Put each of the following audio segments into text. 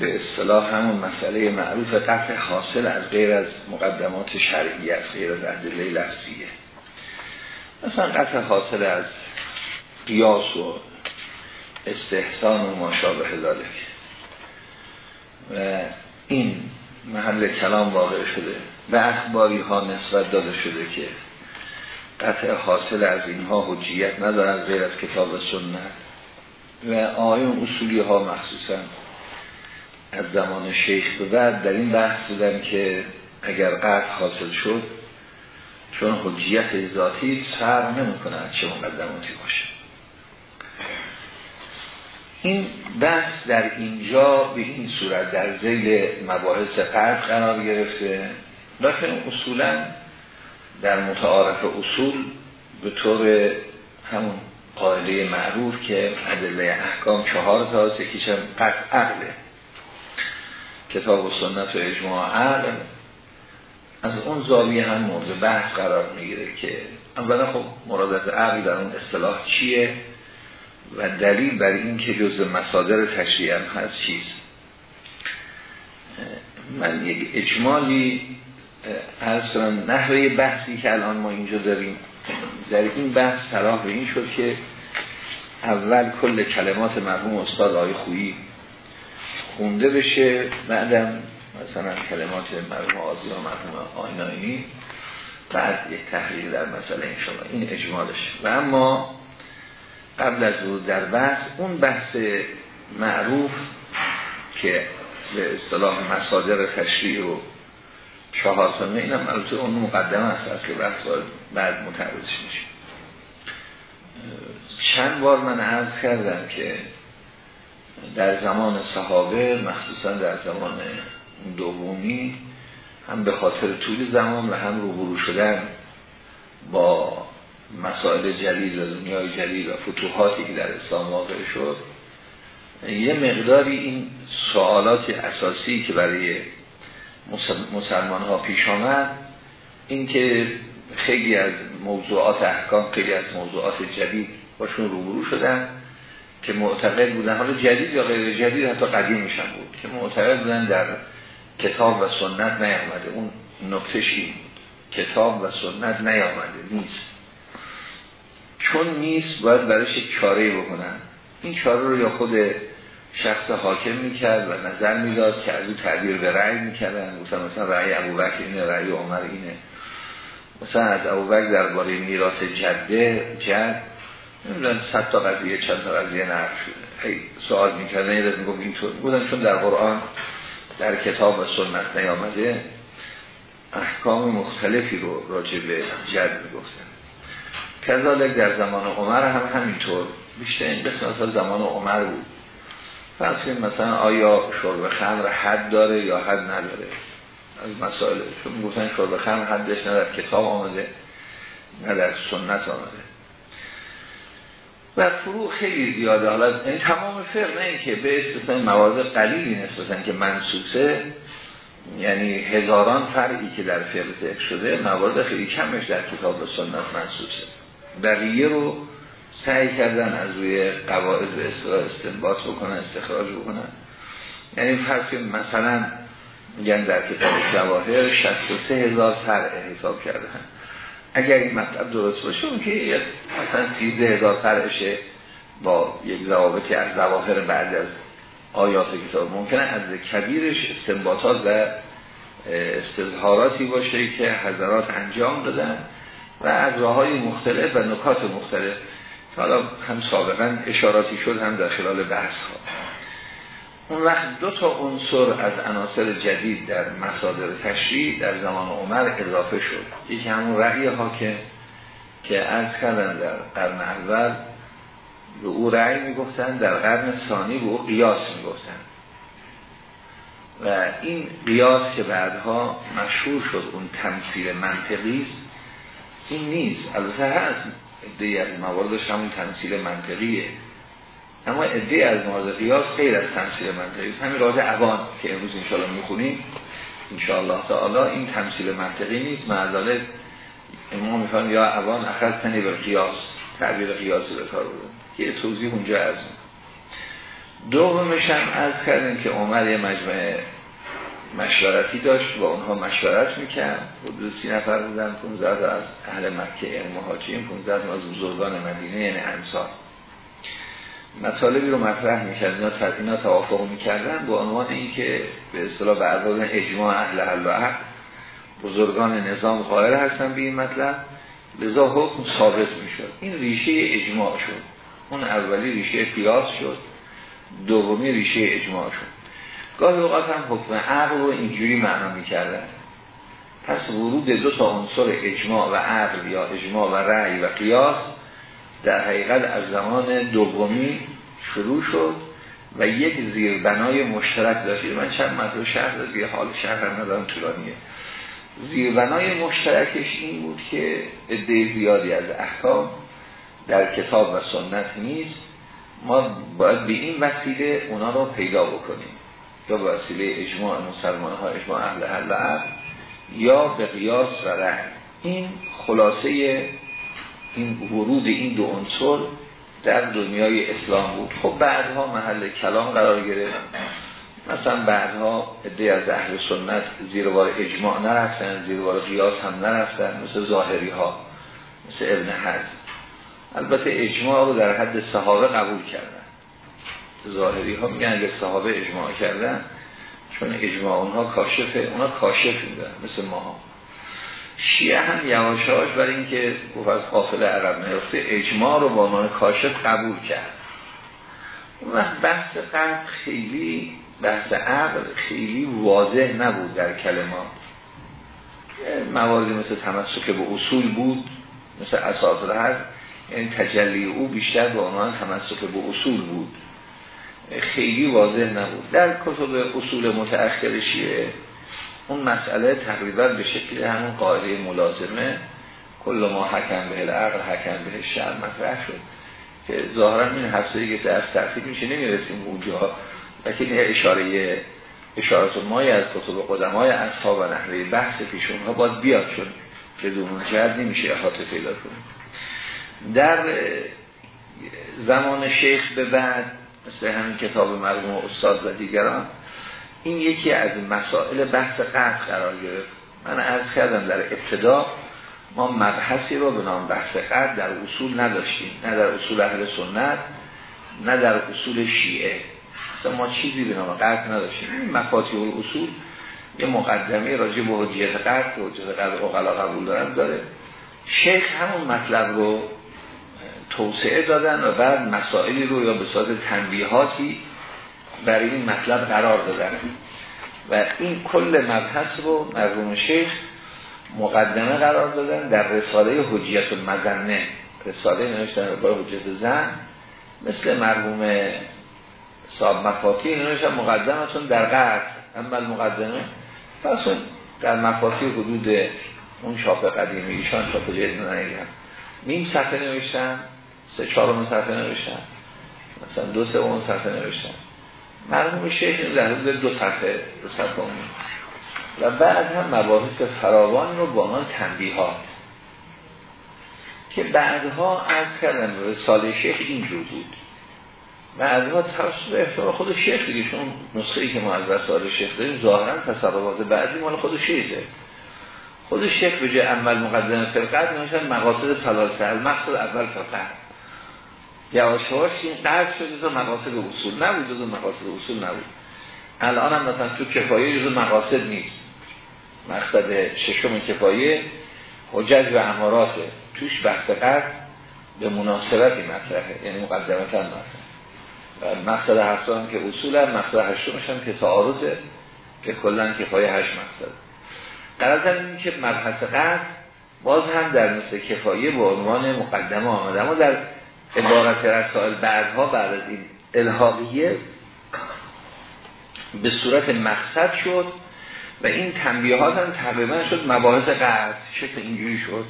به اصطلاح همون مسئله معروف قطع حاصل از غیر از مقدمات شرعی از غیر از ادله لفظیه. مثلا قطع حاصل از قیاس و استحسان و ماشابه ذالک و این محل کلام واقع شده به اخباری ها نسبت داده شده که قطع حاصل از اینها حجیت ندارد غیر از کتاب سنت. و آیون اصولی ها مخصوصا. از زمان شیخ به بعد در این بحث بودن که اگر قطع حاصل شد چون حجیت ذاتی سر نمی کند چه مقدماتی باشه. این بحث در اینجا به این صورت در زیل مباحث قطع قرار گرفته. لیکن اصولا در متعارف اصول به طور همون قاعده معروف که ادله احکام چهار تا یکیش هم قطع عقله. کتاب و سنت و اجماع عقل از اون زاویه هم مورد بحث قرار می‌گیره که اولا خب مراد از عقل در اون اصطلاح چیه و دلیل بر این که جز مصادر تشریع هم هست چیست. من یک اجمالی از کنم نحوه بحثی که الان ما اینجا داریم. در این بحث صلاح به این شد که اول کل کلمات مرحوم استاد آقای خویی خونده بشه بعدم مثلا کلمات مرحوم آزی و مرحوم آیناینی بعد یک تحلیل در مسئله انشاءالله این اجمالش و اما قبل از او در بحث اون بحث معروف که به اصطلاح مصادر تشریع و چهار این هم البته اون مقدم است که بحث بعد متعرضش میشه. چند بار من عرض کردم که در زمان صحابه مخصوصا در زمان دومی هم به خاطر طول زمان و هم روبرو شدن با مسائل جلیل و دنیای جلیل و فتوحاتی که در اسلام واقع شد یه مقداری این سوالات اساسی که برای مسلمان ها پیش آمد این که خیلی از موضوعات احکام خیلی از موضوعات جدید باشون روبرو شدن. که معتقد بودن حالا جدید یا غیر جدید حتی قدیم میشن بود که معتقد بودن در کتاب و سنت نیامده. اون نکتشی کتاب و سنت نیامده نیست. چون نیست باید برایش چاره بکنن. این چاره رو یا خود شخص حاکم می‌کرد و نظر می‌داد که از او تعبیر به رأی می‌کردن. مثلا مثلا رأی ابوبکر اینه رأی عمر اینه. مثلا از ابوبکر درباره میراث جده جد نمی‌دونم صد تا قضیه چند تا قضیه نقل شده. هی سوال می‌کردن یه میگم اینطور بودن چون در قرآن در کتاب و سنت نیامده احکام مختلفی رو راجع به جد می‌گفتن. کذالک در زمان عمر هم همینطور. بیشتر این قسمت زمان عمر بود. فرض مثلا آیا شرب خمر حد داره یا حد نداره؟ از مسائل چون می‌گفتن شرب خمر حدش نه در کتاب آمده نه در سنت آمده. و فروع خیلی زیاده. حالا این تمام فرق نه که به اسم مواد قلیلی نسبتن که منسوسه یعنی هزاران فرعی که در فقه ذکر شده مواد خیلی کمش در کتاب و سنت منسوسه بقیه رو سعی کردن از روی قواعد به اصطلاح استنباط بکنن استخراج بکنن. یعنی فرض مثلا میگن در کتاب جواهر 63 هزار فرع حساب کردن. اگر این مطلب درست باشه اون که مثلا 13 هزار فرعشه با یک ضوابطی از ظواهر بعد از آیات کتاب ممکنه از کبیرش استنباطات و استظهاراتی باشه که حضرات انجام دادن و از راه های مختلف و نکات مختلف. حالا هم سابقا اشاراتی شد هم در خلال بحث ها اون وقت دو تا عنصر از عناصر جدید در مصادر تشریع در زمان عمر اضافه شد. یکی همون رأی حاکم که از کردن در قرن اول به او رأی می‌گفتن در قرن ثانی به او قیاس می‌گفتن. و این قیاس که بعدها مشهور شد اون تمثیل منطقی این نیست. البته هست از مواردش همون تمثیل منطقیه. اما ادهی از مورد قیاس غیر از تمثیل منطقی. همین راز عوان که امروز انشاءالله می‌خونیم. انشاءالله تعالی این تمثیل منطقی نیست. معذالت امام میفهم یا عوان اخذ تنی به قیاس. تعبیر قیاسی به کار بودن که توضیح اونجا از دومش هم از کردیم که عمر یه مجمع مشورتی داشت. با اونها مشورت می‌کرد. حدود سی نفر بودن. 15 از اهل مکه یعنی مهاجرین 15 از بزرگان مدینه یعنی انصار. مطالبی رو مطرح می‌کرد اینا, اینا توافق می‌کردن با عنوان اینکه به اصطلاح بعضا اجماع اهل حل و بزرگان نظام قائل هستن به این مطلب. لذا حکم ثابت می‌شد. این ریشه اجماع شد. اون اولی ریشه قیاس شد. دومی ریشه اجماع شد. گاهی اوقات هم حکم عقل رو اینجوری معنا می‌کردن. پس ورود دو تا عنصر اجماع و عقل یا اجماع و رأی و قیاس در حقیقت از زمان دومی شروع شد و یک زیربنای مشترک داشت. من چند مطلب شهر دیگه حال شهر هم ندارم طولانیه زیربنای مشترکش این بود که عده زیادی از احکام در کتاب و سنت نیست. ما باید به این وسیله اونا رو پیدا بکنیم. یا به وسیله اجماع مسلمان ها اجماع اهل حل یا به قیاس و رحم این خلاصه این ورود این دو عنصر در دنیای اسلام بود. خب بعدها محل کلام قرار گرفت. مثلا بعدها عده از اهل سنت زیروار اجماع نرفتن زیروار قیاس هم نرفتن مثل ظاهری ها مثل ابن حد البته اجماع رو در حد صحابه قبول کردن. ظاهری ها میگن اگه صحابه اجماع کردن چون اجماع اونها کاشفه اونها کاشف میدن مثل ما شیعه هم یواشاش برای اینکه گفت از قافل عرب نیفته اجماع رو با عنوان کاشف قبول کرد. اون بحث قرد خیلی بحث عقل خیلی واضح نبود در کلمات. مواردی مثل تمسک به اصول بود مثل اساس هست یعنی تجلی او بیشتر به عنوان تمسک به اصول بود. خیلی واضح نبود. در کتب اصول متأخر شیعه اون مسئله تقریبا به شکل همون قاعده ملازمه. کل ما حکم به العقل حکم به شر مطرح شد. که ظاهرا این هفته که در تحصیل میشه نمی‌رسیم اونجا. لیکن یه اشاره اشارات مای از کتب قدمای اصحاب و نحوه بحث پیشون ها باز بیاد چون بدون جد نمیشه احاطه پیدا کنیم. در زمان شیخ به بعد مثل همین کتاب مرموم استاد و دیگران این یکی از مسائل بحث قطع قرار گرفت. من عرض کردم در ابتدا ما مبحثی رو به نام بحث قطع در اصول نداشتیم. نه در اصول اهل سنت نه در اصول شیعه. اصلا ما چیزی به نام قطع نداشتیم. این مفاتیح اصول یه مقدمه راجع به حجیت قطع و حجیت قطع اقلا قبول دارن داره. شیخ همون مطلب رو توسعه دادن و بعد مسائلی رو یا به صورت تنبیهاتی برای این مطلب قرار دادن. و این کل مبحث رو مرحوم شیخ مقدمه قرار دادن در رساله حجیت المزنه. رساله نوشتن برای حجیت زن مثل مرحوم صاحب مفاتی نوشتن مقدمتون در قرد اما مقدمه پس در مفاتی حدود اون شاپ قدیمی ایشان شاپ جدید نگیم نیم صفحه نوشتن سه چهارم صفحه نوشتن مثلا دو سه اون صفحه نوشتن. مرحوم شیخ در دو صفحه دو صفحه و بعد هم مباحث فراوان رو با من تنبیهات که بعدها از کردن رساله شیخ اینجور بود. بعدها توسط احتمال خود شیخ دیگه چون نسخه ای که ما از رساله شیخ داریم ظاهرا تصرفات بعدی مال خود شیخه. خود شیخ به جای عمل مقدمه فرقت نوشتن مقاصد از مقصد اول فرقت یواش این قرد شد جزو مقاصد اصول نبود جزو مقاصد اصول نبود. الان هم مثلا تو کفایه جزو مقاصد نیست. مقصد ششم کفایه حجج و اماراته توش بحث قرد به مناسبتی مطرحه. یعنی مقدمتا مطرحه. و مقصد هفتم که اصول هم مقصد هشتمش هم که تعارضه که کلا کفایه هشت مقصد. قرار این که مبحث قرد باز هم در مثل کفایه به عنوان مقدمه آمده. اما در عبارت رسائل بعدها بعد از این الحاقیه به صورت مقصد شد و این تنبیهات هم تقریبا شد مباحث قطع. شکل اینجوری شد.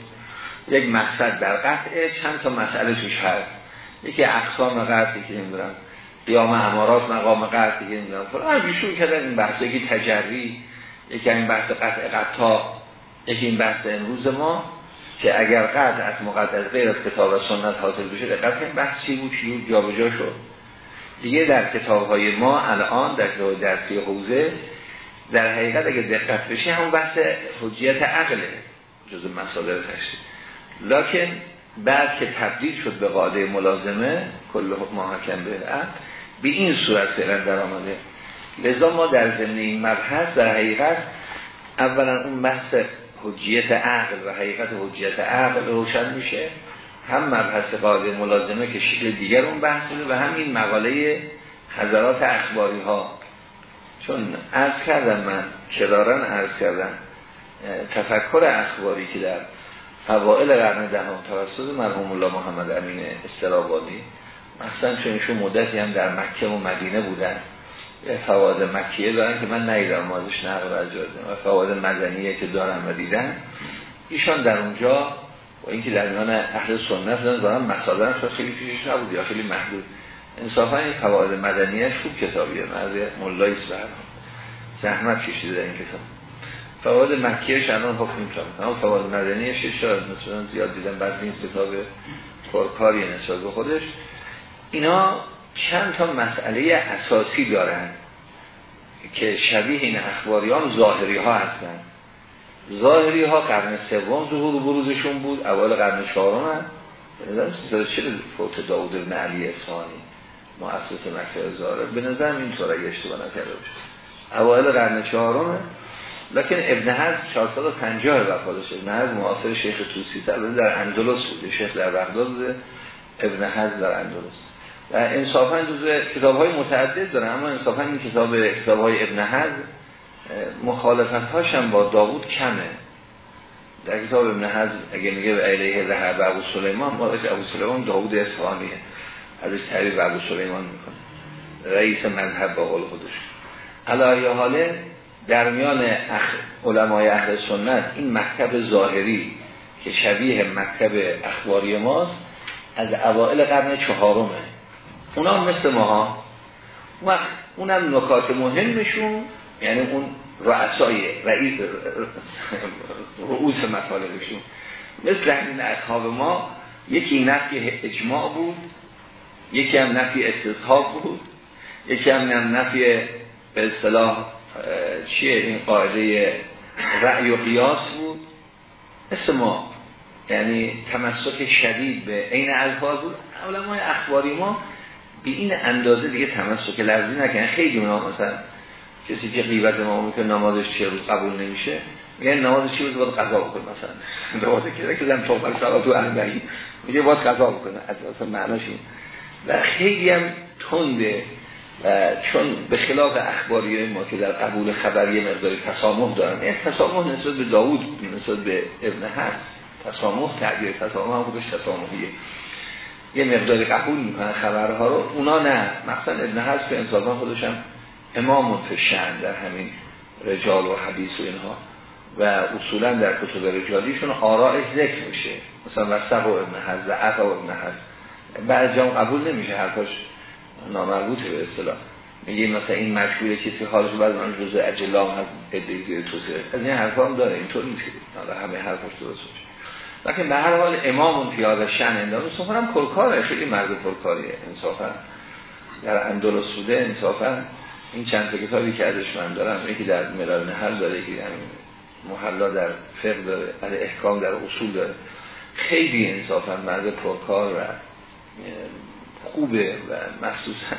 یک مقصد در قطعه چند تا مسئله توش هست. یکی اقسام قطعی که نمی‌دونم قیام امارات مقام قطعی که نمی‌دونم فلان بیشون کردن این بحث. یکی تجری یکی این بحث قطع قطع. یکی این بحث امروز ما. که اگر قطع از مقدس غیر از کتاب و سنت حاصل بشه دقت این بحث چی بود چی جابجا شد. دیگه در کتاب های ما الان در درسی حوزه در حقیقت اگه دقت بشه همون بحث حجیت عقله جز مصادر تشریح. لکن بعد که تبدیل شد به قاعده ملازمه کل محکم به عقل به این صورت فعلا در آمده. لذا ما در ضمن این مبحث در حقیقت اولا اون بحث حجیت عقل و حقیقت حجیت عقل روشن میشه. هم مبحث قاعده ملازمه که شکل دیگر اون بحث و هم این مقاله حضرات اخباری ها چون عرض کردم من کرارن عرض کردم تفکر اخباری که در اوائل قرن دهم توسط مرحوم الله محمد امین استرابادی مثلا چون ایشون مدتی هم در مکه و مدینه بودن. فواد مکیه دارن که من نیدم مازش نقل از و فواد مدنیه که دارم و دیدن ایشان در اونجا و اینکه در میان اهل سنت دارن مسادن خیلی پیشش نبود یا خیلی محدود. انصافا این فواد مدنیه خوب کتابیه. مرز ملایس بر زحمت کشیده در این کتاب. فواد مکیه شنان حکم می‌تونم اما فواد مدنیه شش مثلا زیاد دیدم بعد این کتاب پرکاری نسبت به خودش. اینا چند تا مسئله اساسی دارن که شبیه این اخباریان ظاهری ها هستن. ظاهری ها قرن سوم ظهور و بروزشون بود اول قرن چهارم هم. به نظرم چه فوت داود بن علی اصفهانی مؤسس مکتب زاره به نظرم اینطور اگه اشتباه نکرده باشه اوایل قرن چهارم لکن ابن حزم 450 وفاتش ابن حزم معاصر شیخ توسی در اندلس بوده. شیخ در بغداد بوده. ابن حزم در اندلس. و انصافا جزء کتاب های متعدد داره اما انصافا این کتاب کتاب های ابن حزم مخالفت هاشم با داوود کمه. در کتاب ابن حزم اگه میگه به علیه ذهب ابو سلیمان مالک ابو سلیمان داوود اصفهانیه. ازش تعریف ابو سلیمان می‌کنه. رئیس مذهب با قول خودش. علایه حاله در میان اخ... علمای اهل سنت این مکتب ظاهری که شبیه مکتب اخباری ماست از اوائل قرن چهارمه. اونا مثل ماها. وقت اونم نکات مهمشون یعنی اون رؤسای رئیس رؤوس مطالبشون. مثل همین اصحاب ما یکی نفی اجماع بود یکی هم نفی استصحاب بود یکی هم نفی به اصطلاح چیه این قاعده رأی و قیاس بود. مثل ما. یعنی تمسک شدید به عین الفاظ بود. علمای اخباری ما به این اندازه دیگه تمسک لفظی نکنه خیلی اونا مثلا کسی که غیبت ما می‌کنه نمازش چه روز قبول نمیشه میگه نمازش چه روز؟ باید قضا بکنه مثلا. نماز که که زن توبه صلات و اربعین میگه باید قضا بکنه. از اصلا معناش این. و خیلی هم تنده و چون به خلاف اخباری ما که در قبول خبری مقداری تسامح دارن. این تسامح نسبت به داوود نسبت به ابن هست تسامح تعبیر تسامح هم خودش تسامحیه. یه مقداری قبول می‌کنن خبرها رو. اونا نه. مثلا ابن حزم که انصافا خودش هم امام فشن در همین رجال و حدیث و اینها و اصولا در کتب رجالیشون آراء ذکر میشه. مثلا وسق و ابن عفا و ابن حزم. بعد جام قبول نمیشه حرفاش نامربوطه به اصطلاح. میگه مثلا این مشهوره کسی حالش بعد آن جزء اجلام هست توسعه از این حرفا هم داره. اینطور نیست که همه حرفاش درست لیکن به هر حال امام اون پیاده شن اندازه صفر هم پرکاره خیلی مرد پرکاریه انصافا. در اندلس بوده انصافا این چند کتابی که ازش من دارم یکی در ملال نهل داره یکی در محلا در فقه داره در احکام در اصول داره. خیلی انصافا مرد پرکار و خوبه و مخصوصا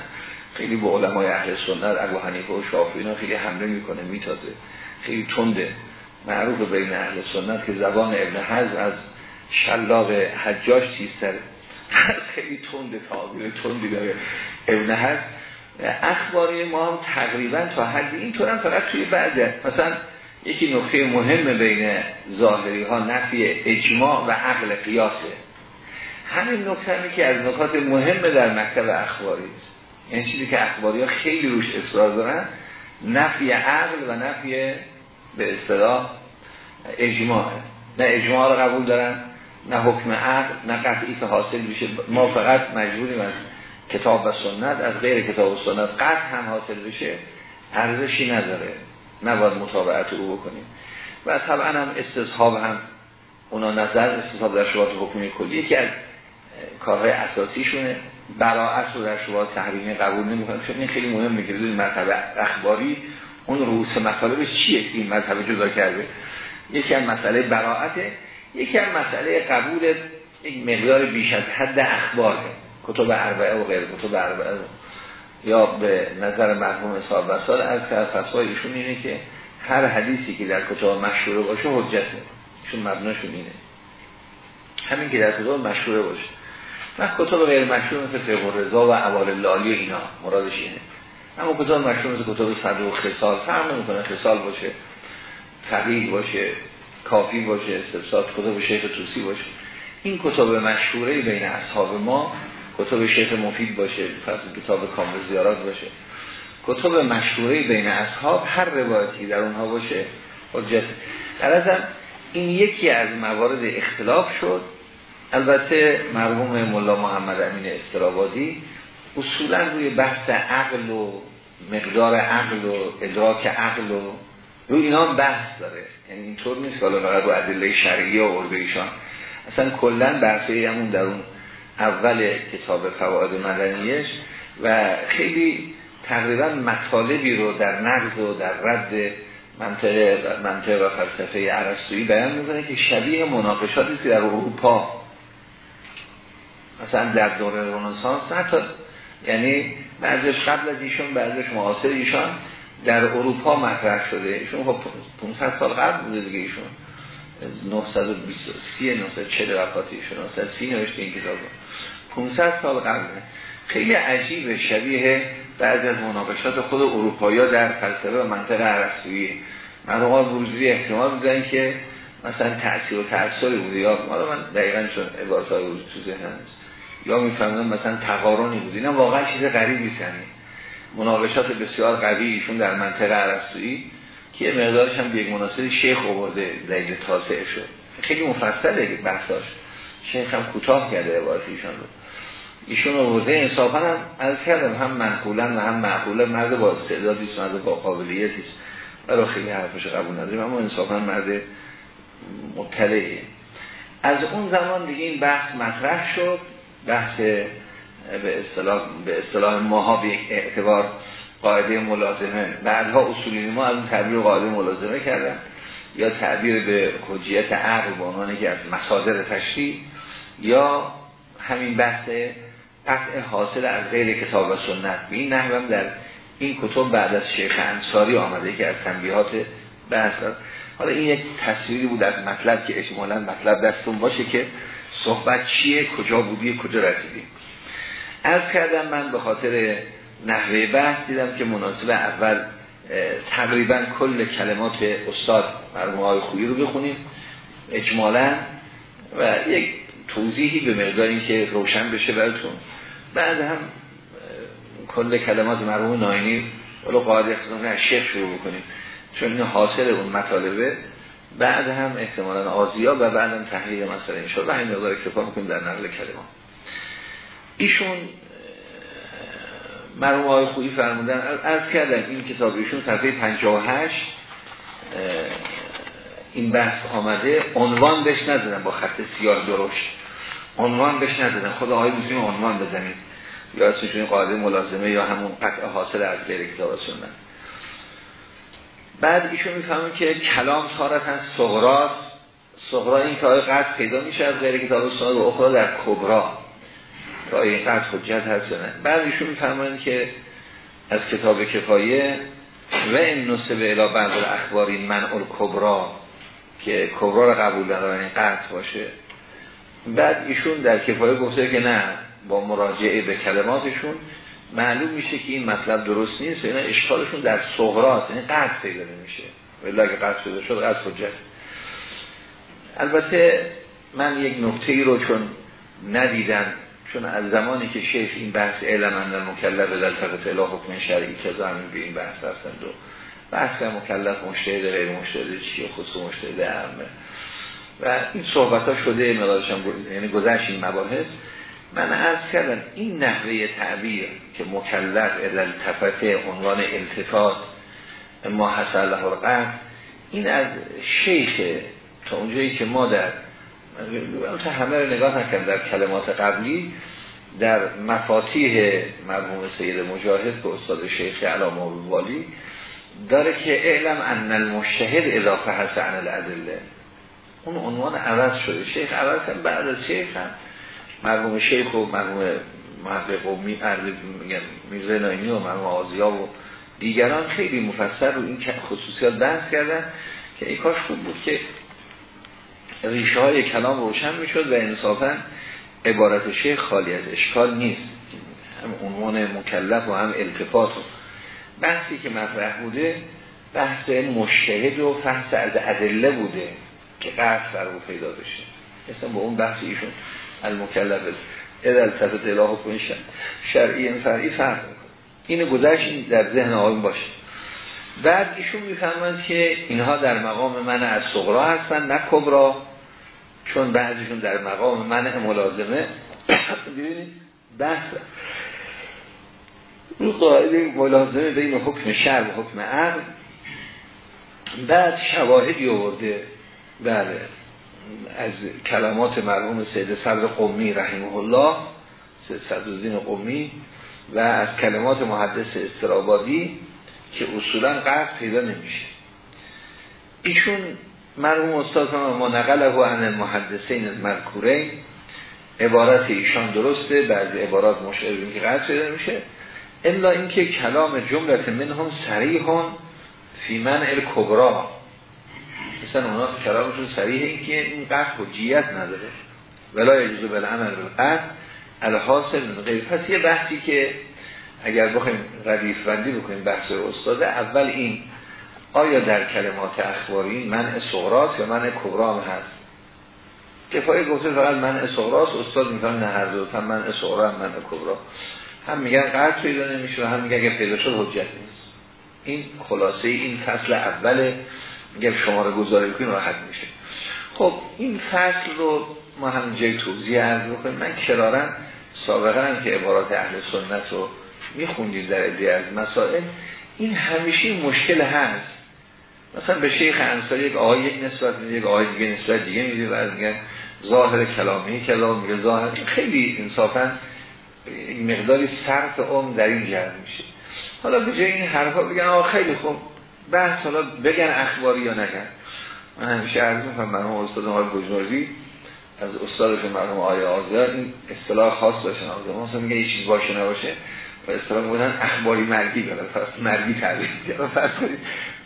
خیلی به علمای اهل سنت ابو حنیفه و شافعی خیلی حمله می‌کنه میتازه. خیلی تنده معروف بین اهل سنت که زبان ابن حزم از شلاق حجاج تیزتره خیلی تند تعابیر تندی داره. ابن حد اخباری ما هم تقریبا تا حدی اینطور هم فقط توی بعضی مثلا یکی نکته مهم بین ظاهری ها نفی اجماع و عقل قیاسه همین نکته که از نکات مهم در مکتب اخباری است. یعنی چیزی که اخباری ها خیلی روش اصرار دارن نفی عقل و نفی به اصطلاح اجماع. نه اجماع رو قبول دارن نه حکم عقل نه قطعی که حاصل میشه. ما فقط مجبوریم از کتاب و سنت از غیر کتاب و سنت قطع هم حاصل بشه ارزشی نداره. نباید مطابقت رو بکنیم. و طبعا هم استصحاب هم اونا نظر استصحاب در شبات حکمی کلی. یکی از کارهای اساسیشونه براعت رو در شبات تحریمی قبول نمی‌کنه چون این خیلی مهم می‌گیره دوی مرتبه اخباری اون رؤوس مطالبش چیه این مذهب جدا کرده. یکی از مسئله براعته یکی از مسئله قبول یک مقدار بیش از حد اخباره کتب اربعه و غیر کتب اربعه یا به نظر مرحوم صاحب وسال از فتوای ایشون اینه که هر حدیثی که در کتب مشهوره باشه حجته چون مبناشون اینه همین که در کتب مشهوره باشه. و کتب غیر مشهور مثل فقه رضا و عوال لالی اینا مرادش اینه. اما کتب مشهور مثل کتب صدر و خسال فرق نمی‌کنه خسال باشه فقیه باشه. کافی باشه استفساد کتب شیخ توسی باشه. این کتب مشهوره بین اصحاب ما کتب شیخ مفید باشه فصل کتاب کامل زیارات باشه. کتب مشهوره بین اصحاب هر روایتی در اونها باشه. حجت. در این یکی از موارد اختلاف شد. البته مرحوم ملا محمد امین استرابادی اصولا روی بحث عقل و مقدار عقل و ادراک عقل و روی اینا بحث داره. اینطور نیست. که فقط رو ادله شرعی و ایشان. اصلا کلا بحثی همون در اون اول کتاب فواید مدنیش و خیلی تقریبا مطالبی رو در نقض و در رد منطقه, منطقه و فلسفه عرستویی بیان می‌کنه که شبیه مناقشاتی که در اروپا مثلا در دوره رنسانس حتی یعنی بعضش قبل از ایشون بعضش معاصر ایشان در اروپا مطرح شده. ایشون خب 500 سال قبل بوده دیگه ایشون. 920 940 وفات ایشون. 930 نوشته این کتاب 500 سال قبل خیلی عجیب شبیه بعضی از مناقشات خود اروپایی در فلسفه و منطقه عرستویی مرحوم بروزی احتمال بودن که مثلا تأثیر و تأثیری بوده یا من دقیقا چون عبارت های تو ذهن هست یا میفهمدن مثلا تقارنی بود اینا واقعا چیز غریبی سنی مناقشات بسیار قوی ایشون در منطقه عرستویی که مقدارش هم یک مناسب شیخ آورده دلیل تاسع شد. خیلی مفصله بحثاش. شیخ هم کوتاه کرده عبارت ایشون رو. ایشون آورده انصافا هم از کردم هم منقولا و هم معقولا مرد با استعدادی است مرد با قابلیتی است. برای خیلی حرفش قبول نداریم اما انصافا مرد مطلعه. از اون زمان دیگه این بحث مطرح شد بحث به اصطلاح به اصطلاح ماها به اعتبار قاعده ملازمه. بعدها اصولی ما از اون تعبیر قاعده ملازمه کردن. یا تعبیر به حجیت عقل به عنوان که از مصادر تشریع یا همین بحث قطع حاصل از غیر کتاب و سنت. به این نحوه در این کتب بعد از شیخ انصاری آمده که از تنبیهات بحث حالا این یک تصویری بود از مطلب که اجمالا مطلب دستون باشه که صحبت چیه کجا بودی کجا رسیدیم از کردم من به خاطر نحوه بحث دیدم که مناسب اول تقریبا کل کلمات استاد مرموم های خویی رو بخونیم اجمالا و یک توضیحی به مقدار این که روشن بشه براتون. بعد هم کل کلمات مرموم ناینی ولو قاعده از شیخ شروع بکنیم چون این حاصل اون مطالبه. بعد هم احتمالا آزیا و بعد هم تحلیل مسئله این شد و همین مقدار اکتفا می‌کنیم در نقل کلمات. ایشون مرحوم های خویی فرمودن از کردن این کتاب ایشون صفحه 58 این بحث آمده عنوان بهش نزدن با خط سیاه درشت. عنوان بهش نزدن. خدا آقای موسیم عنوان بزنید. یا اسمشون قاعده ملازمه یا همون قطع حاصل از غیر کتاب سنت. بعد ایشون میفهمون که کلام تارت هست صغراست. صغرا این که قطع پیدا میشه از غیر کتاب سنت و اخرى در کبرا. که این قطع حجت هست یا نه. میفهمون که از کتاب کفایه و این نصب الا بعض من کبرا که کبرا رو قبول دارن این قطع باشه. بعد ایشون در کفایه گفته که نه با مراجعه به کلماتشون معلوم میشه که این مطلب درست نیست اینا اشکالشون در صغراست این قطع پیدا نمیشه. ولی اگه قطع شده شد قطع حجت البته من یک نکته ای رو چون ندیدم چون از زمانی که شیخ این بحث علم اندر مکلف به دلتقت اله حکم شرعی که زمین به این بحث هستند و بحث مکلف مشتهد غیر مشتهد چیه خصوص مشتهد ارمه و این صحبت ها شده مدارشان یعنی گذشت این مباحث. من عرض کردم این نحوه تعبیر که مکلف التفت عنوان التفات ما حسن له این از شیخ تا اونجایی که ما در تا همه رو نگاه نکرد در کلمات قبلی در مفاتیح مرحوم سید مجاهد به استاد شیخ علامه والی داره که اعلم ان المشهد اضافه هست عن الادله. اون عنوان عوض شده. شیخ عوض هم بعد از شیخ هم مرحوم شیخ و مرحوم محقق و میرزه ناینی و مرحوم آزیا و دیگران خیلی مفصل رو این خصوصیات بحث کردن که این کاش خوب بود که ریشه های کلام روشن می‌شد و انصافا عبارت شیخ خالی از اشکال نیست. هم عنوان مکلف و هم التفات و بحثی که مطرح بوده بحث مشهد و بحث از ادله بوده که در رو پیدا بشه. مثلا با اون بحث ایشون المکلف. ادل تفت اله کنی شرعی فرعی فرق این گذشت در ذهن آقایون باشه. بعد ایشون می‌فهمند که اینها در مقام من از صغرا هستن نه کبرا. چون بعضیشون در مقام من ملازمه. ببینید بحث. رو قاعده ملازمه بین حکم شر و حکم عقل. بعد شواهدی آورده. بله. از کلمات مرحوم سید صدر قومی رحمه الله سید صدرالدین قومی و از کلمات محدث استرابادی که اصولا قرد پیدا نمیشه. ایشون مرحوم استاد ما نقله و عن المحدثین المذکورین. عبارت ایشان درسته بعضی عبارات مشعر که قرد پیدا میشه. الا اینکه کلام جملت منهم صریحون فی من الکبرا مثلا اونا کلامشون صریح این که این قرد حجیت نداره. ولا یجوز بالعمل بالقرد الحاصل غیر. پس یه بحثی که اگر بخوایم ردیف بندی بکنیم بحث استاد اول این آیا در کلمات اخباری من سغراس یا من کبرام هست؟ کفایه گفته فقط من سغراس استاد می‌کنه نه هر دو هم من سغرا من کبرا هم میگن قرد پیدا نمیشه و هم میگن اگر پیدا شد حجت نیست. این خلاصه این فصل اوله میگه شماره گذاری کنیم راحت میشه. خب این فصل رو ما هم جای توضیح عرض بکنیم. من کرارم سابقا هم که عبارات اهل سنت رو میخوندیم در ادیه از مسائل این همیشه مشکل هست. مثلا به شیخ انصاری یک آقای یک نسبت میده یک آقای دیگه نسبت دیگه میده و میگن ظاهر کلامی کلام میگه ظاهر. خیلی انصافا مقداری صرف اون در این جرد میشه. حالا به جای این حرفا بگن آقا خیلی خوب بحث حالا بگن اخباری یا نگن. من همیشه عرض می‌کنم مرحوم استاد آقای گجنوردی از استادش مرحوم آقای آزاد این اصطلاح خاص داشتن. آزاد مثلا میگه یه چیز باشه نباشه و اصطلاح بودن اخباری مرگی بیاره مرگی تعبیر فرض کنید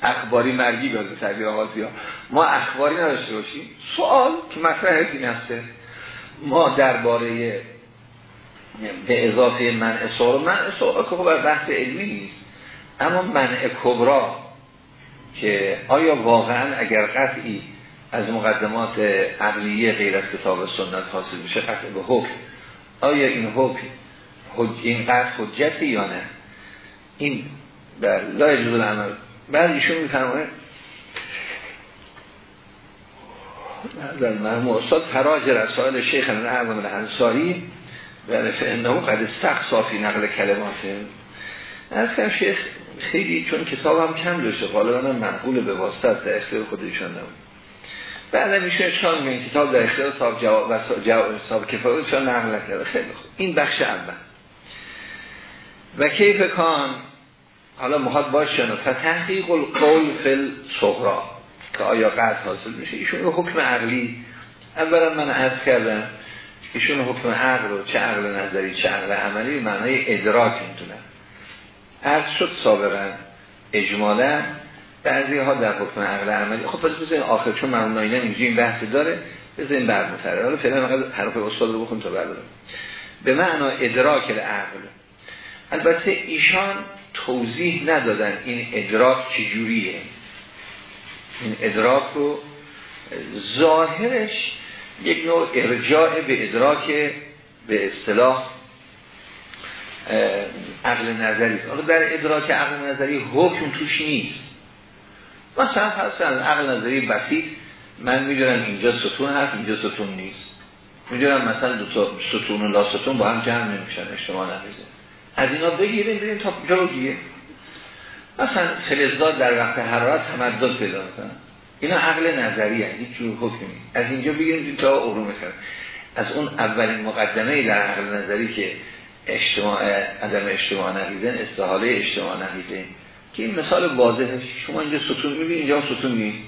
اخباری مرگی بیاره تعبیر آغازی ها ما اخباری نداشته باشیم. سوال که مطرح این هسته ما درباره به اضافه منع سوال منع سوال که خب بحث علمی نیست. اما منع کبرا که آیا واقعا اگر قطعی از مقدمات عقلیه غیر از کتاب سنت حاصل میشه قطع به حکم؟ آیا این حکم این قطع حجتی یا نه؟ این در لا اجوز العمل بعد ایشون میفرمایه در مرموم استاد تراج رسائل شیخ اعظم الانصاری و فانه قد استقصافی نقل کلماته از کم شیخ خیلی چون کتاب هم کم داشته غالبا منقول به واسطه در اختیار خودشان نبود. بعد میشه چون این کتاب در اختیار صاحب جواب و صاحب کفایت چون نقل کرده خیلی خوب. این بخش اول. و کیف کان؟ حالا مخواد باشه فتحقیق القول فل صغرا که آیا قطع حاصل میشه؟ ایشون حکم عقلی. اولا من عرض کردم ایشون حکم عقل رو چه عقل نظری چه عقل عملی معنای ادراک می‌تونن عرض شد سابقا اجمالا بعضی ها در حکم عقل عملی. خب پس بزنین آخر چون من ناینه اینجا این بحث داره بزنین برمتره حالا فعلا مقدر حرف استاد رو بخون تا بردارم به معنا ادراک عقل. البته ایشان توضیح ندادن این ادراک چجوریه. این ادراک رو ظاهرش یک نوع ارجاع به ادراک به اصطلاح عقل نظری حالا در ادراک عقل نظری حکم توش نیست. مثلا از عقل نظری بسیط من می‌دونم اینجا ستون هست اینجا ستون نیست. می‌دونم مثلا دو تا ستون و لا ستون با هم جمع نمیشن اجتماع نمیزه از اینا بگیریم بریم تا جا دیگه مثلا فلزداد در وقت حرارت تمدد پیدا کنن اینا عقل نظری هست هیچ جور حکمی. از اینجا بگیریم تا علوم کرد از اون اولین مقدمه در عقل نظری که اجتماع عدم اجتماع نقیزن استحاله اجتماع نقیزن که این مثال واضحه. شما اینجا ستون می‌بینید اینجا ستون نیست.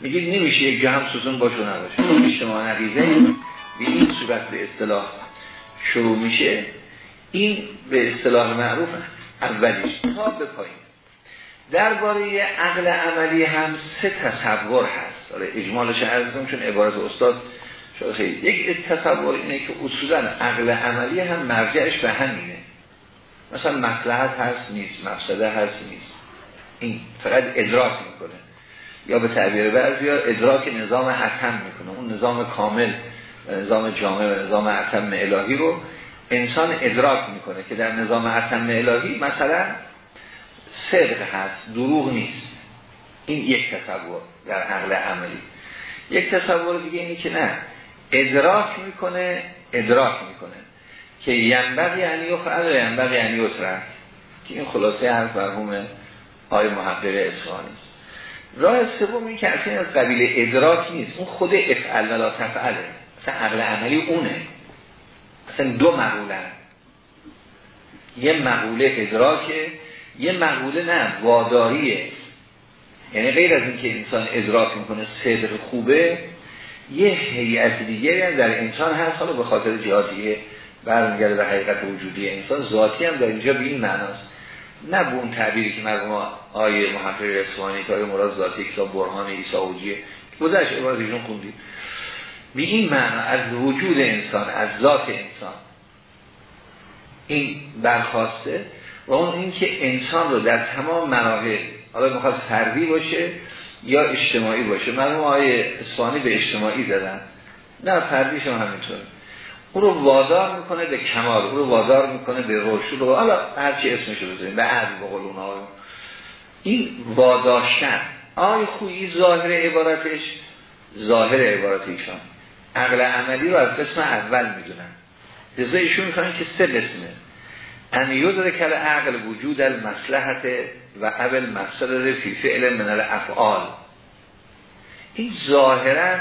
میگید نمیشه یک جا هم ستون باشه نباشه. اجتماع نقیزن به این صورت به اصطلاح شروع میشه. این به اصطلاح معروف اولیش تا به پایین. درباره عقل عملی هم سه تصور هست. حالا اجمالش عرض کنم چون عبارت استاد شده خیلی یک تصور اینه که اصولا عقل عملی هم مرجعش به همینه. مثلا مصلحت هست نیست مفسده هست نیست. این فقط ادراک می‌کنه. یا به تعبیر بعضی یا ادراک نظام حتم می‌کنه. اون نظام کامل نظام جامع و نظام حتم الهی رو انسان ادراک می‌کنه که در نظام حتم الهی مثلا صدق هست دروغ نیست. این یک تصور در عقل عملی. یک تصور دیگه اینه که نه. ادراک می‌کنه ادراک می‌کنه. که ینبغی یعنی و ینبغی یعنی اترک که این خلاصه حرف مرحوم آی محقق اصفهانی است. راه سوم این که اصلا از قبیل ادراک نیست. اون خود افعل ولا تفعله. مثلا عقل عملی اونه. اصلا دو مقوله. یه مقوله ادراکه یه مقوله نه واداریه. یعنی غیر از اینکه انسان ادراک می‌کنه صدق خوبه یه هیئت دیگه در انسان هست حالا به خاطر جهاتیه برمیگرده به حقیقت وجودی انسان ذاتی هم در اینجا به این معناست. نه به اون تعبیری که مرحوم آیه محقق اصفهانی که آیه مراد ذاتی کتاب برهان عیسی اوجیه گذشت عبارتشون خوندیم. به این معنا از وجود انسان از ذات انسان. این برخواسته و اون اینکه انسان رو در تمام مراحل حالا می‌خواد فردی باشه یا اجتماعی باشه. مرحوم آیه اصفهانی به اجتماعی زدن. نه فردیش هم همینطور. او رو وادار می‌کنه به کمال او رو وادار می‌کنه به رشد رو حالا هرچی اسمشو بزنیم به عدل بقول اونها. این واداشتن. آی خویی ظاهر عبارتش ظاهر عبارت ایشان. عقل عملی رو از قسم اول می‌دونن. لذا ایشون می‌کنن که سه قسمه ان یدر کل عقل وجود المصلحت و اول مقصد فی فعل من الافعال. این ظاهرا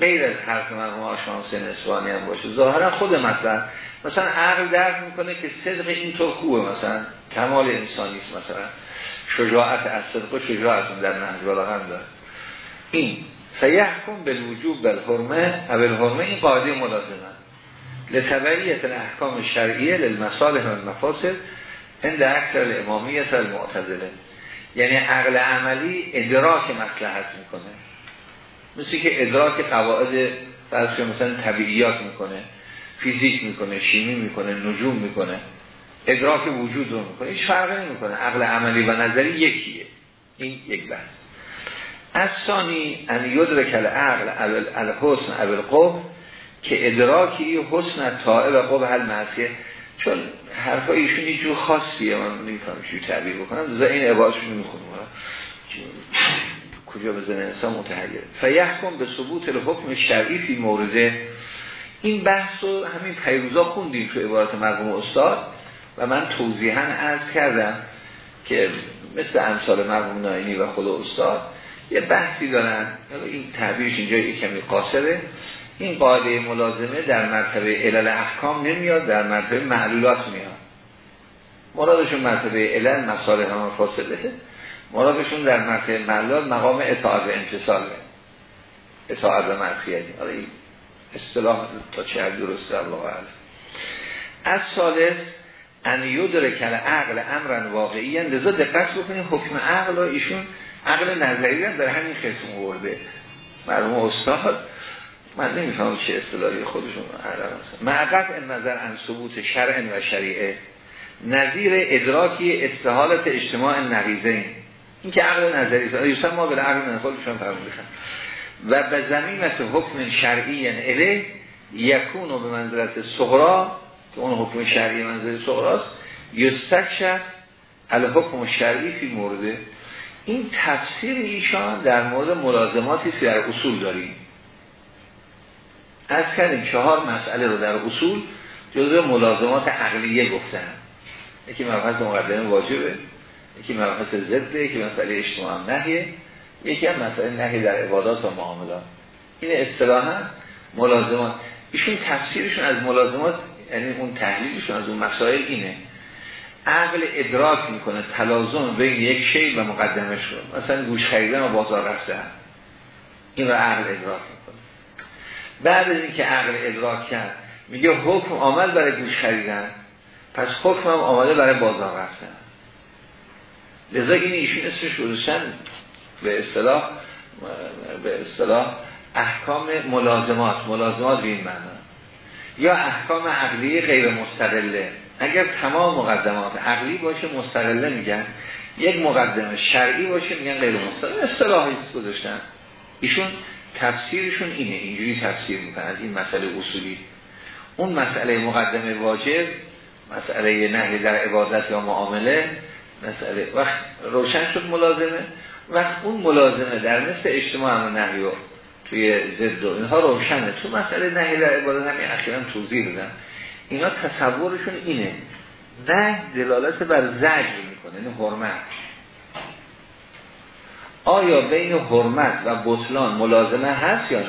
غیر از حرف مرحوم آشانس نسوانی هم باشه. ظاهرا خود مثلا مثلا عقل درک می‌کنه که صدق اینطور خوبه مثلا. کمال انسانی است مثلا. شجاعت از صدق و شجاعت در نهج داره. این فیحکم به وجوب بالحرمه اول حرمه این قاعده ملازمه. لتبعیت الاحکام شرعیه للمصالح و المفاسد عند اکثر امامیت المعتدله یعنی عقل عملی ادراک مصلحت می‌کنه. مثل که ادراک قواعد فرض مثلا طبیعیات می‌کنه فیزیک می‌کنه شیمی می‌کنه نجوم می‌کنه. ادراک وجود رو می‌کنه. هیچ فرقی نمی‌کنه. عقل عملی و نظری یکیه. این یک بحث. از ثانی ان یدرک العقل الحسن اول قبل که ادراکی حسن طائع و قبح المعصیه چون حرفای ایشون یه جور خاصیه من نمیفهم چی تعبیر بکنم. در این عبارتشون می‌خونم کجا بزنه انسان متحیر. فیحکم به ثبوت الحکم شرعی فی مورده. این بحث رو همین پیروزا خوندیم تو عبارت مرحوم استاد و من توضیحا عرض کردم که مثل امثال مرحوم ناینی و خود استاد یه بحثی دارن. این تعبیرش اینجا یه کمی قاصره. این قاعده ملازمه در مرتبه علل احکام نمیاد در مرتبه معلولات میاد. مرادشون مرتبه علل مسائل همه فاصله. مرادشون در مرتبه معلولات مقام اطاعت و انتصال اطاعت و معصیت. حالا این اصطلاح تا چه درسته الله علیه از سالس ان یدرک عقل امرن واقعی لذا دقت بکنید حکم عقل و ایشون عقل نظری هم در همین قسم ورده. مرحوم استاد من نمیفهم چه اصطلاحی خودشون عرب هست معقف نظر ان ثبوت شرع و شریعه. نظیر ادراکی استحالت اجتماع نقیزه این که عقل نظری است. یوسف ما به عقل نظری فرموده و به زمینت حکم شرعی اله یکون و به منزلت صغرا که اون حکم شرعی منزل صغراست یستکشف الحکم شرعی فی مورده این تفسیر ایشان در مورد ملازماتی که در اصول داریم. از کردیم چهار مسئله رو در اصول جزء ملازمات عقلیه گفتن. یکی مبحث مقدمه واجبه یکی مبحث ضده یکی مسئله اجتماع نهیه یکی هم مسئله نهی در عبادات و معاملات. این اصطلاحا ملازمات. ایشون تفسیرشون از ملازمات یعنی اون تحلیلشون از اون مسائل اینه. عقل ادراک می‌کنه تلازم بین یک شی و مقدمش رو. مثلا گوش خریدن و بازار رفتن. این رو عقل ادراک می‌کنه. بعد از اینکه عقل ادراک کرد میگه حکم آمد برای گوش خریدن پس حکم هم آمده برای بازار رفتن. لذا این ایشون اسمش گذاشتن به اصطلاح به اصطلاح احکام ملازمات. ملازمات به این معنا. یا احکام عقلی غیر مستقله اگر تمام مقدمات عقلی باشه مستقله میگن. یک مقدمه شرعی باشه میگن غیر مستقله اصطلاحی گذاشتن. ایشون تفسیرشون اینه اینجوری تفسیر می‌کنن. از این مسئله اصولی. اون مسئله مقدمه واجب مسئله نهی در عبادت یا معامله مسئله وقت روشن شد ملازمه. وقت اون ملازمه در مثل اجتماع هم نهی و توی زد و اینها روشنه. تو مسئله نهی در عبادت همین توضیح دادم. اینا تصورشون اینه. نه دلالت بر زجر می‌کنه این حرمت. آیا بین حرمت و بطلان ملازمه هست یا نه؟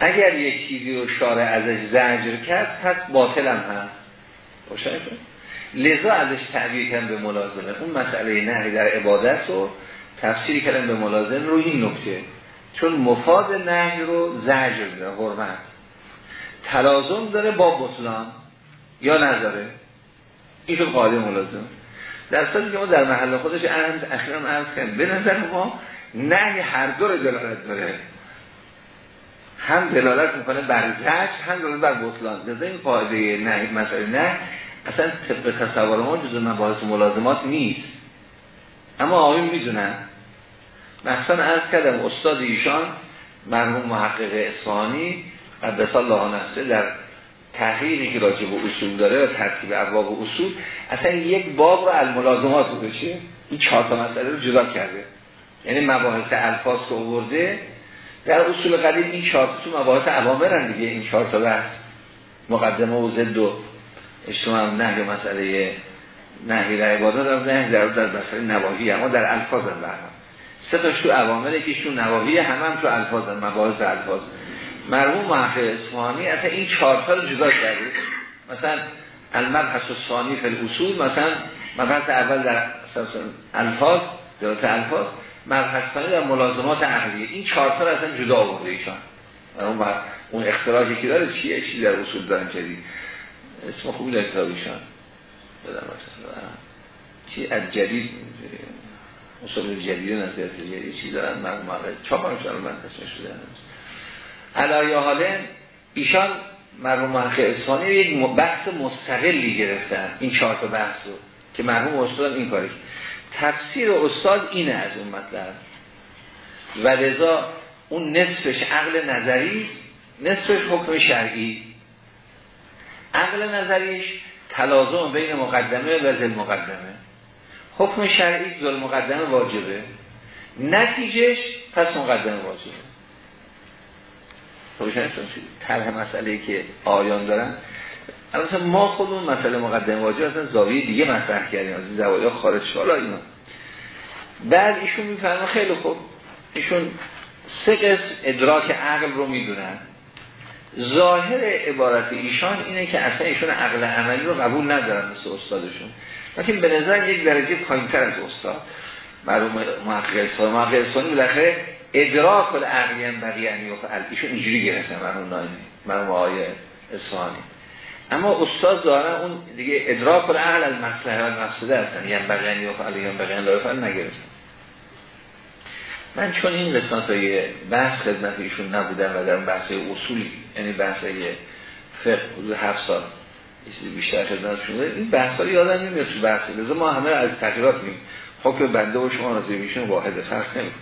اگر یک چیزی رو شارع ازش زجر کرد پس باطل هم هست. روشن لذا ازش تعبیر کردن به ملازمه. اون مسئله نهی در عبادت رو تفسیری کردن به ملازم رو این نکته. چون مفاد نهی رو زجر داره حرمت. تلازم داره با بطلان یا نداره؟ این رو قاعده ملازم. در صورتی که ما در محل خودش اند اخیرا عرض کنیم به نظر ما نهی هر دو رو دلالت داره هم دلالت می‌کنه بر زجر هم دلالت بر بطلان. لذا این قاعده نهی مسئله نه اصلا طبق تصور ما جزو مباحث ملازمات نیست. اما آقایون می‌دونن مثلا از کردم استاد ایشان مرحوم محقق اصفهانی قدس الله نفسه در تحقیقی که راجع به اصول داره و ترتیب ابواب اصول اصلا یک باب رو الملازمات بشه این چهار تا مسئله رو جدا کرده. یعنی مباحث الفاظ که آورده در اصول قدیم این چهار تو مباحث عوامرن دیگه این چهار تا بحث. مقدمه و ضد و اجتماع نهی مسئله نهی در عبادت در نهی در در مسئله نواهی اما در الفاظ هم سه تاش تو عوامل که تو نواهی هم هم تو الفاظ مباحث الفاظ. مرحوم محقق اصفهانی اصلا این چهار تا رو جدا کرده. مثلا المبحث ثانی فی الاصول مثلا مبحث اول در الفاظ درات الفاظ مبحث ثانی در ملازمات عقلیه این چهار تا اصلا جدا آورده ایشان. اون اون اختراجی که داره چیه چی در اصول دارن جدید اسم خوبی در کتابیشان بدم چی؟ از جدید اصول جدید نظریت جدید چی دارن مرحوم چهار هم من اسمش شده علایه حاله ایشان مرحوم محقق اصفهانی یک بحث مستقلی گرفتن. این چهار تا بحث رو که مرحوم استاد این کاری تفسیر استاد اینه از اون مطلب. و لذا اون نصفش عقل نظری نصفش حکم شرعی. عقل نظریش تلازم بین مقدمه و زل مقدمه. حکم شرعی زل مقدمه واجبه. نتیجهش پس مقدمه واجبه. روشن طرح مسئله که آیان دارن. البته ما خودمون مسئله مقدمه واجب اصلا زاویه دیگه مطرح کردیم. از این زوایا خارج شالا اینا. بعد ایشون میفرما خیلی خوب. ایشون سه قسم ادراک عقل رو می‌دونن. ظاهر عبارت ایشان اینه که اصلا ایشون عقل عملی رو قبول ندارن مثل استادشون. لیکن به نظر یک درجه پایینتر از استاد. معلوم محقق اسلامی محقق اسلامی بالاخره ادراک العقلی هم بقیه انی ایشون اینجوری گرفتن مرحوم نایمی مرحوم آقای اصفهانی. اما استاد دارن اون دیگه ادراک العقل از مصلحه و مقصده هستن. یعنی بقیه و فعل یا بقیه لا نگرفتن. من چون این قسمت های بحث خدمت ایشون نبودم و در بحث اصولی یعنی بحث فقه حدود هفت سال چیزی بیشتر خدمت شده این بحث ها یادم نمیاد تو بحث. لذا ما همه از تغییرات میم حکم بنده و شما راضی میشون واحد فرق نمید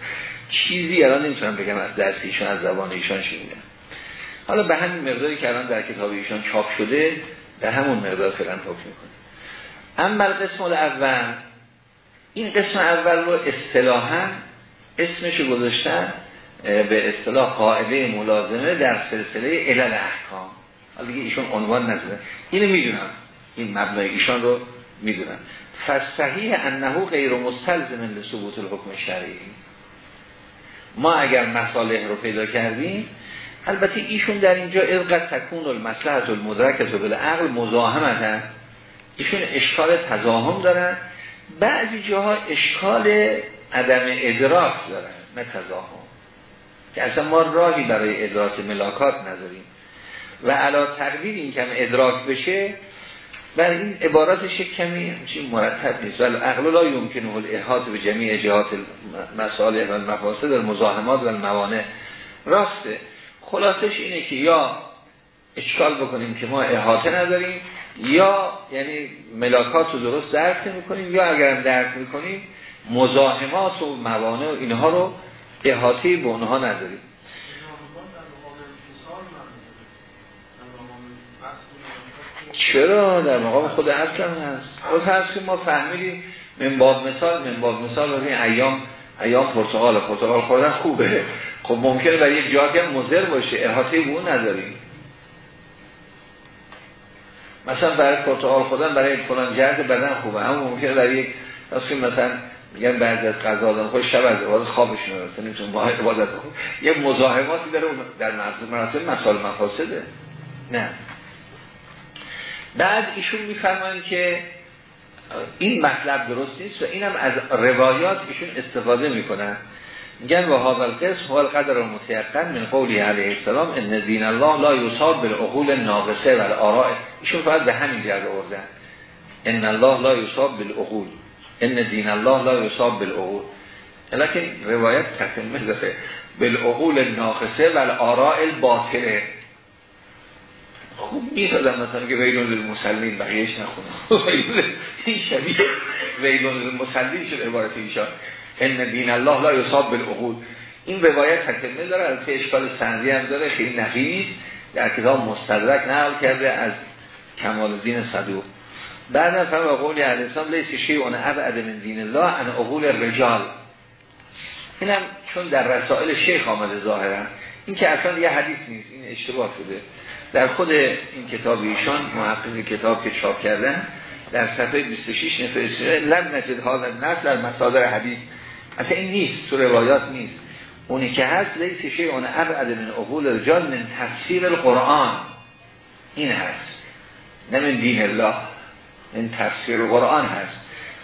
چیزی الان نمی‌تونم بگم از درس ایشان از زبان ایشان شنیدم حالا به همین مقداری که الان در کتاب ایشان چاپ شده به همون مقدار فعلا حکم می‌کنه. اما قسم اول این قسم اول رو اصطلاحا اسمش گذاشتن به اصطلاح قاعده ملازمه در سلسله علل احکام. حالا دیگه ایشون عنوان نزده. اینو می‌دونم. این مبنای ایشان رو می‌دونم. فصحیح انه غیر مستلزم لثبوت الحکم شرعی ما اگر مصالح رو پیدا کردیم البته ایشون در اینجا ارقد تکون المصلحت المدرکت و بالعقل مزاحمت ایشون اشکال تزاهم دارن. بعضی جاها اشکال عدم ادراک دارن نه تزاهم که اصلا ما راهی برای ادراک ملاکات نداریم. و علا تقدیر این کم ادراک بشه برای این عباراتش کمی مرتب نیست. ولی عقل لا یمکن الاحاط به جمیع جهات مسائل و المفاسد و المزاحمات و الموانع راسته. خلاصش اینه که یا اشکال بکنیم که ما احاطه نداریم یا یعنی ملاکات رو درست درک نمی کنیم یا اگرم درک می‌کنیم مزاحمات و موانع و اینها رو احاطه به اونها نداریم. چرا در مقام خود اصلا هست؟ خود هست که ما فهمیدیم من باب مثال من باب مثال رو این ایام ایام پرتغال پرتغال خوردن خوبه. خب ممکنه برای یک جاتی هم مزر باشه احاطه به نداریم. مثلا برای پرتغال خوردن برای فلان جهت بدن خوبه هم ممکنه برای یک مثلا میگن بعد از قضا آدم خود شب از عبادت خوابش می‌رسه نمی‌تونه با عبادت خوب. یه مزاحماتی داره در مراتب مسائل مفاسده. نه. بعد ایشون میفرمایند که این مطلب درست نیست و اینم از روایات ایشون استفاده می‌کنن. میگن و هذا القسم هو القدر المتيقن من قولی علیه السلام ان دین الله لا یصاب بالعقول الناقصه و الاراء ایشون فقط به همین جهت آوردن. ان الله لا یصاب بالعقول. ان دین الله لا یصاب بالعقول. لكن روایت تکمل داره. بالعقول الناقصه و الاراء الباطله. خوب می‌دادم مثلا که ویلون للمسلمین بقیهش نخونم. این شبیه ویلون للمسلمین شد عبارت ایشان. ان دین الله لا یصاب بالعقول. این روایت تکمل داره از اشکال سندی هم داره خیلی نقیز در کتاب مستدرک نقل کرده از کمال الدین صدوق. بعد فرم قول علیه السلام لیس اون ابعد من دین الله ان عقول الرجال. اینم چون در رسائل شیخ آمده ظاهرا. این که اصلا یه حدیث نیست این اشتباه شده. در خود این کتاب ایشان محقق کتاب که چاپ کردن در صفحه 26 نفرسته لم نجد حال نصر در مصادر حدیث. اصلا این نیست تو روایات نیست. اونی که هست لیس اون ابعد من عقول الرجال من تفسیر القرآن. این هست. نه من دین الله من تفسیر القرآن هست.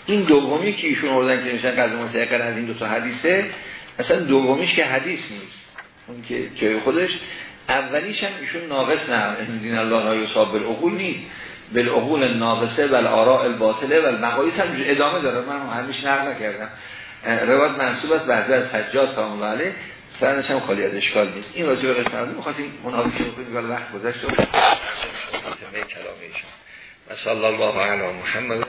این دومی که ایشون آوردن که میشن قضا متعقل از این دو تا حدیثه اصلا دومیش که حدیث نیست. اون که جای خودش اولیش هم ایشون ناقص نه این دین الله لا یصاب بالعقول نیست بالعقول ناقصه و الاراء الباطله و المقایس هم ادامه داره من همیشه نقل نکردم روایت منصوب است بعضی از حجاج تا علیه سرنش هم خالی از اشکال نیست این راجع به قسمت می‌خواستیم مناقشه بکنیم ولی وقت گذشت و ایشون صلی الله علی محمد